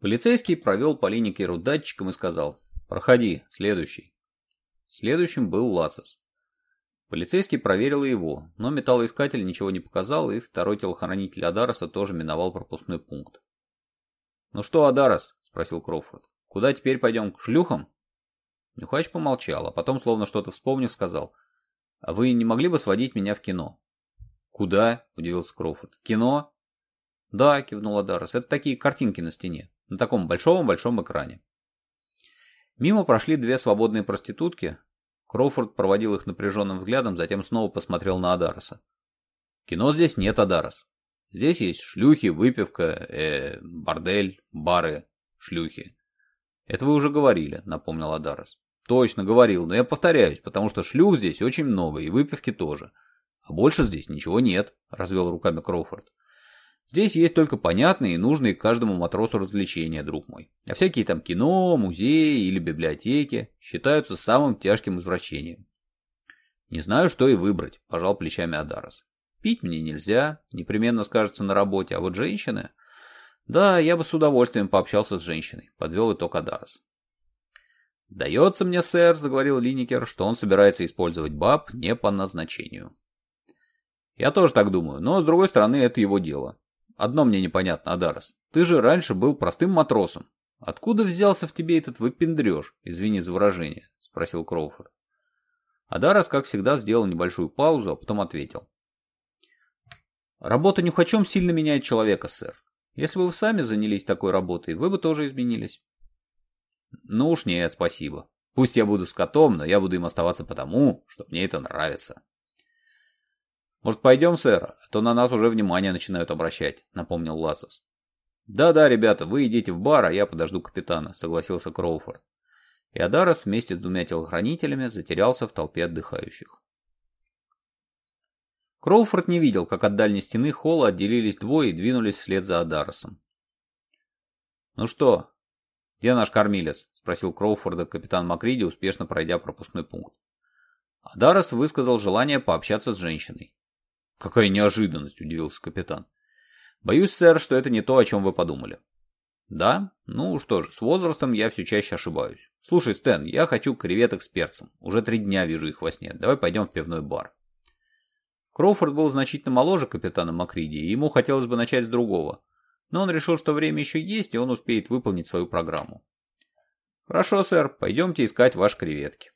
Полицейский провел по линии Керу датчиком и сказал «Проходи, следующий». Следующим был Лацис. Полицейский проверил его, но металлоискатель ничего не показал, и второй телохранитель Адароса тоже миновал пропускной пункт. «Ну что, Адарос?» – спросил Кроуфорд. «Куда теперь пойдем? К шлюхам?» Нюхач помолчал, а потом, словно что-то вспомнив, сказал «А вы не могли бы сводить меня в кино?» «Куда?» – удивился Кроуфорд. «В кино?» «Да», – кивнул Адарос, – «это такие картинки на стене» на таком большом-большом экране. Мимо прошли две свободные проститутки. Кроуфорд проводил их напряженным взглядом, затем снова посмотрел на Адароса. Кино здесь нет, Адарос. Здесь есть шлюхи, выпивка, э, бордель, бары, шлюхи. Это вы уже говорили, напомнил Адарос. Точно говорил, но я повторяюсь, потому что шлюх здесь очень много, и выпивки тоже. А больше здесь ничего нет, развел руками Кроуфорд. Здесь есть только понятные и нужные каждому матросу развлечения, друг мой. А всякие там кино, музеи или библиотеки считаются самым тяжким извращением. Не знаю, что и выбрать, пожал плечами Адарос. Пить мне нельзя, непременно скажется на работе, а вот женщины... Да, я бы с удовольствием пообщался с женщиной, подвел итог Адарос. «Сдается мне, сэр», — заговорил Линникер, — «что он собирается использовать баб не по назначению». «Я тоже так думаю, но, с другой стороны, это его дело. Одно мне непонятно, Адарос. Ты же раньше был простым матросом. Откуда взялся в тебе этот выпендрёж, извини за выражение, спросил Кроуфорд. Адарос, как всегда, сделал небольшую паузу, а потом ответил. Работа нюхачом сильно меняет человека, сэр. Если бы вы сами занялись такой работой, вы бы тоже изменились. Ну уж нет, спасибо. Пусть я буду с но я буду им оставаться потому, что мне это нравится. «Может, пойдем, сэр? А то на нас уже внимание начинают обращать», — напомнил Лассос. «Да-да, ребята, вы идите в бар, а я подожду капитана», — согласился Кроуфорд. И Адарос вместе с двумя телохранителями затерялся в толпе отдыхающих. Кроуфорд не видел, как от дальней стены холла отделились двое и двинулись вслед за Адаросом. «Ну что, где наш кормилец?» — спросил Кроуфорда капитан Макриди, успешно пройдя пропускной пункт. Адарос высказал желание пообщаться с женщиной. Какая неожиданность, удивился капитан. Боюсь, сэр, что это не то, о чем вы подумали. Да? Ну что ж, с возрастом я все чаще ошибаюсь. Слушай, Стэн, я хочу креветок с перцем. Уже три дня вижу их во сне. Давай пойдем в пивной бар. Кроуфорд был значительно моложе капитана Макриди, и ему хотелось бы начать с другого. Но он решил, что время еще есть, и он успеет выполнить свою программу. Хорошо, сэр, пойдемте искать ваши креветки.